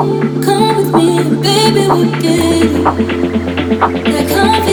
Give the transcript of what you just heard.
Come with me, baby, we'll get it. That